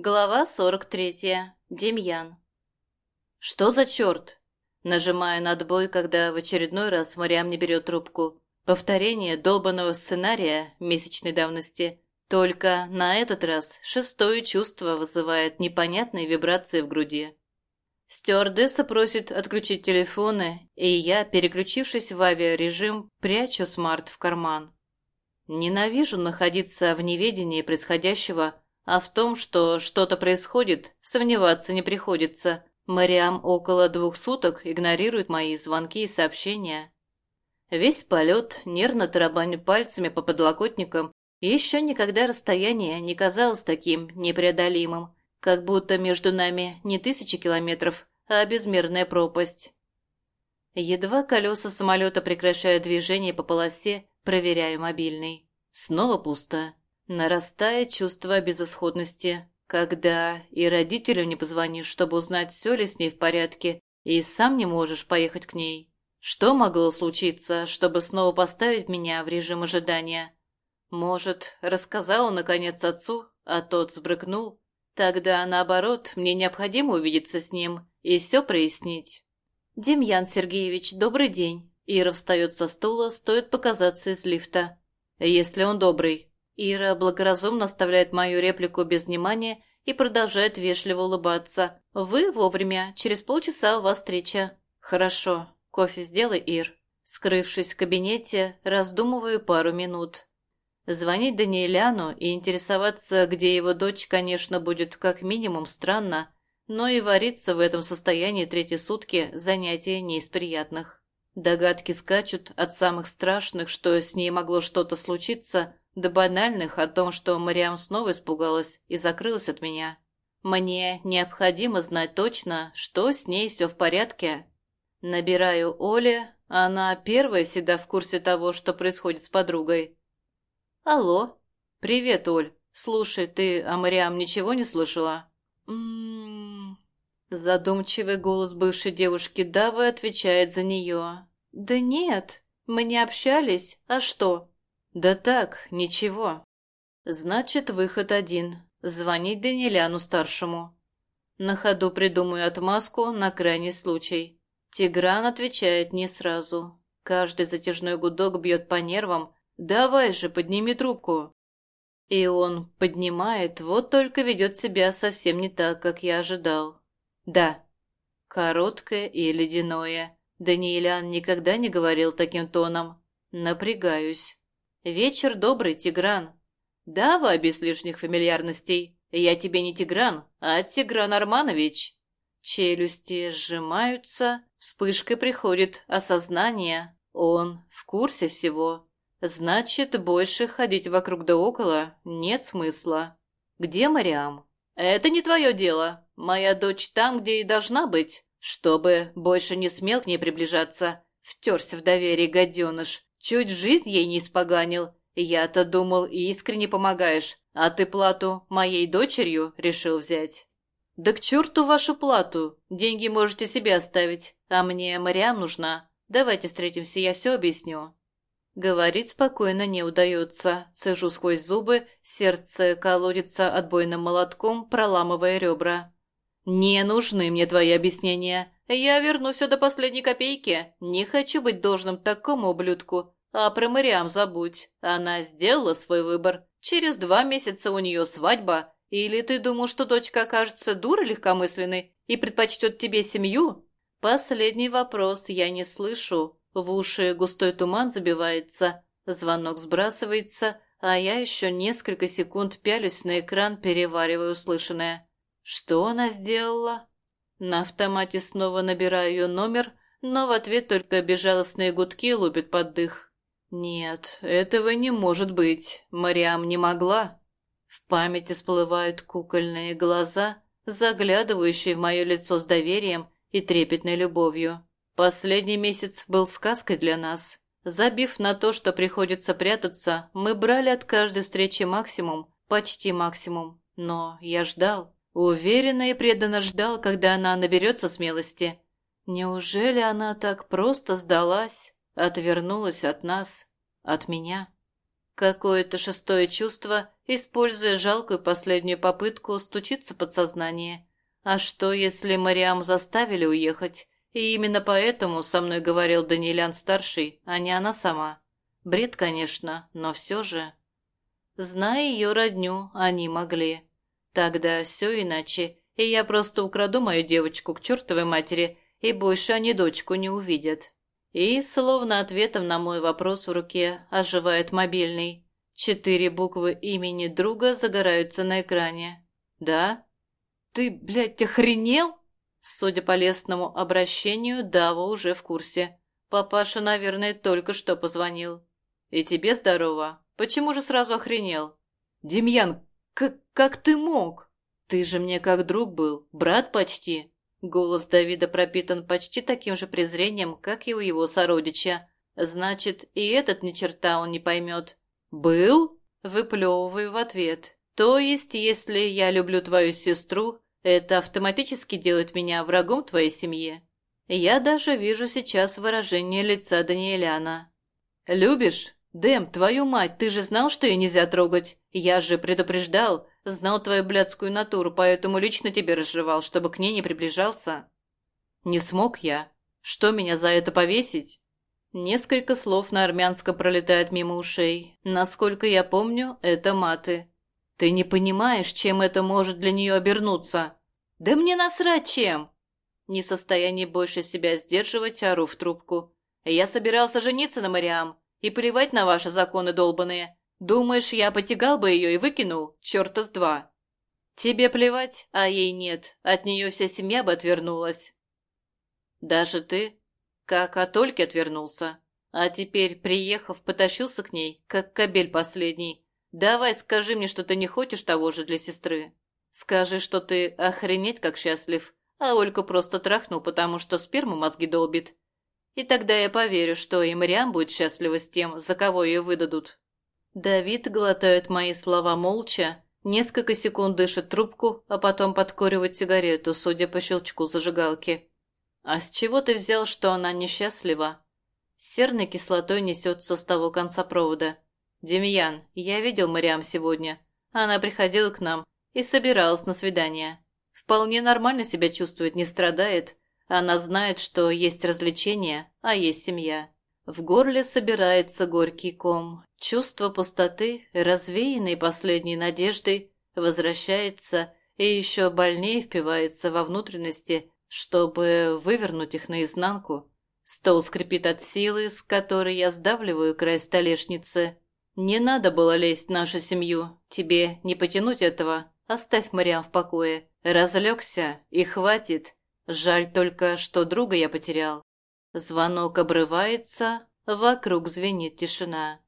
Глава 43. Демьян. Что за черт? Нажимаю на отбой, когда в очередной раз Мариам не берет трубку. Повторение долбанного сценария месячной давности. Только на этот раз шестое чувство вызывает непонятные вибрации в груди. Стюардесса просит отключить телефоны, и я, переключившись в авиарежим, прячу смарт в карман. Ненавижу находиться в неведении происходящего, а в том, что что-то происходит, сомневаться не приходится. Мариам около двух суток игнорирует мои звонки и сообщения. Весь полет нервно тарабаню пальцами по подлокотникам, еще никогда расстояние не казалось таким непреодолимым, как будто между нами не тысячи километров, а безмерная пропасть. Едва колеса самолета прекращают движение по полосе, проверяю мобильный. Снова пусто. Нарастает чувство безысходности, когда и родителю не позвонишь, чтобы узнать, все ли с ней в порядке, и сам не можешь поехать к ней. Что могло случиться, чтобы снова поставить меня в режим ожидания? Может, рассказала, наконец, отцу, а тот сбрыкнул? Тогда, наоборот, мне необходимо увидеться с ним и все прояснить. «Демьян Сергеевич, добрый день!» Ира встает со стула, стоит показаться из лифта. «Если он добрый, Ира благоразумно оставляет мою реплику без внимания и продолжает вежливо улыбаться. «Вы вовремя. Через полчаса у вас встреча». «Хорошо. Кофе сделай, Ир». Скрывшись в кабинете, раздумываю пару минут. Звонить Даниэляну и интересоваться, где его дочь, конечно, будет как минимум странно, но и вариться в этом состоянии третьи сутки – занятие не из приятных. Догадки скачут от самых страшных, что с ней могло что-то случиться, до банальных о том, что Мариам снова испугалась и закрылась от меня. Мне необходимо знать точно, что с ней все в порядке. Набираю Оле, она первая всегда в курсе того, что происходит с подругой. Алло. Привет, Оль. Слушай, ты о Мариам ничего не слышала? М-м-м. Задумчивый голос бывшей девушки Давы отвечает за нее. Да нет, мы не общались. А что? «Да так, ничего. Значит, выход один. Звонить Даниляну-старшему. На ходу придумаю отмазку на крайний случай. Тигран отвечает не сразу. Каждый затяжной гудок бьет по нервам. «Давай же, подними трубку!» И он поднимает, вот только ведет себя совсем не так, как я ожидал. «Да». Короткое и ледяное. Даниэлян никогда не говорил таким тоном. Напрягаюсь. «Вечер добрый, Тигран». «Дава, без лишних фамильярностей. Я тебе не Тигран, а Тигран Арманович». Челюсти сжимаются, вспышкой приходит осознание. Он в курсе всего. Значит, больше ходить вокруг да около нет смысла. Где Мариам? Это не твое дело. Моя дочь там, где и должна быть. Чтобы больше не смел к ней приближаться. Втерся в доверие гаденыш. Чуть жизнь ей не испоганил. Я-то думал, искренне помогаешь, а ты плату моей дочерью решил взять. Да к черту вашу плату. Деньги можете себе оставить, а мне Мариам нужна. Давайте встретимся, я все объясню. Говорить спокойно не удается. Цежу сквозь зубы, сердце колодится отбойным молотком, проламывая ребра. «Не нужны мне твои объяснения. Я верну все до последней копейки. Не хочу быть должным такому ублюдку. А про Мариам забудь. Она сделала свой выбор. Через два месяца у нее свадьба. Или ты думал, что дочка окажется дурой легкомысленной и предпочтет тебе семью? Последний вопрос я не слышу. В уши густой туман забивается. Звонок сбрасывается, а я еще несколько секунд пялюсь на экран, переваривая услышанное. Что она сделала? На автомате снова набираю ее номер, но в ответ только безжалостные гудки лупят под дых. Нет, этого не может быть. Мариам не могла. В памяти всплывают кукольные глаза, заглядывающие в мое лицо с доверием и трепетной любовью. Последний месяц был сказкой для нас. Забив на то, что приходится прятаться, мы брали от каждой встречи максимум, почти максимум. Но я ждал. Уверенно и преданно ждал, когда она наберется смелости. Неужели она так просто сдалась, отвернулась от нас, от меня? Какое-то шестое чувство, используя жалкую последнюю попытку, стучится подсознание. А что, если Мариам заставили уехать? И именно поэтому со мной говорил Данилян-старший, а не она сама. Бред, конечно, но все же... Зная ее родню, они могли. Тогда все иначе, и я просто украду мою девочку к чертовой матери, и больше они дочку не увидят. И, словно ответом на мой вопрос в руке, оживает мобильный. Четыре буквы имени друга загораются на экране. «Да?» «Ты, блядь, охренел?» Судя по лестному обращению, Дава уже в курсе. Папаша, наверное, только что позвонил. «И тебе здорово. Почему же сразу охренел?» «Демьян, как ты мог?» «Ты же мне как друг был, брат почти. Голос Давида пропитан почти таким же презрением, как и у его сородича. Значит, и этот ни черта он не поймет. «Был?» – выплевываю в ответ. «То есть, если я люблю твою сестру, это автоматически делает меня врагом твоей семьи?» Я даже вижу сейчас выражение лица Даниэляна. «Любишь? Дэм, твою мать, ты же знал, что ее нельзя трогать? Я же предупреждал, Знал твою блядскую натуру, поэтому лично тебе разжевал, чтобы к ней не приближался. Не смог я. Что, меня за это повесить? Несколько слов на армянском пролетает мимо ушей. Насколько я помню, это маты. Ты не понимаешь, чем это может для нее обернуться? Да мне насрать чем! Не в состоянии больше себя сдерживать, ору в трубку. Я собирался жениться на Мариам и плевать на ваши законы долбаные. Думаешь, я потягал бы ее и выкинул? Черта с два. Тебе плевать, а ей нет. От нее вся семья бы отвернулась. Даже ты? Как от Ольки отвернулся. А теперь, приехав, потащился к ней, как кобель последний. Давай скажи мне, что ты не хочешь того же для сестры. Скажи, что ты охренеть как счастлив, а Ольку просто трахнул, потому что сперму мозги долбит. И тогда я поверю, что и Мариам будет счастлива с тем, за кого ее выдадут. Давид глотает мои слова молча, несколько секунд дышит трубку, а потом подкуривает сигарету, судя по щелчку зажигалки. «А с чего ты взял, что она несчастлива?» Серной кислотой несется с того конца провода. «Демьян, я видел Мариам сегодня. Она приходила к нам и собиралась на свидание. Вполне нормально себя чувствует, не страдает. Она знает, что есть развлечения, а есть семья. В горле собирается горький ком. Чувство пустоты, развеянной последней надеждой, возвращается и еще больнее впивается во внутренности, чтобы вывернуть их наизнанку. Стол скрипит от силы, с которой я сдавливаю край столешницы. Не надо было лезть в нашу семью. Тебе не потянуть этого. Оставь Мариам в покое. Разлегся, и хватит. Жаль только, что друга я потерял. Звонок обрывается, вокруг звенит тишина.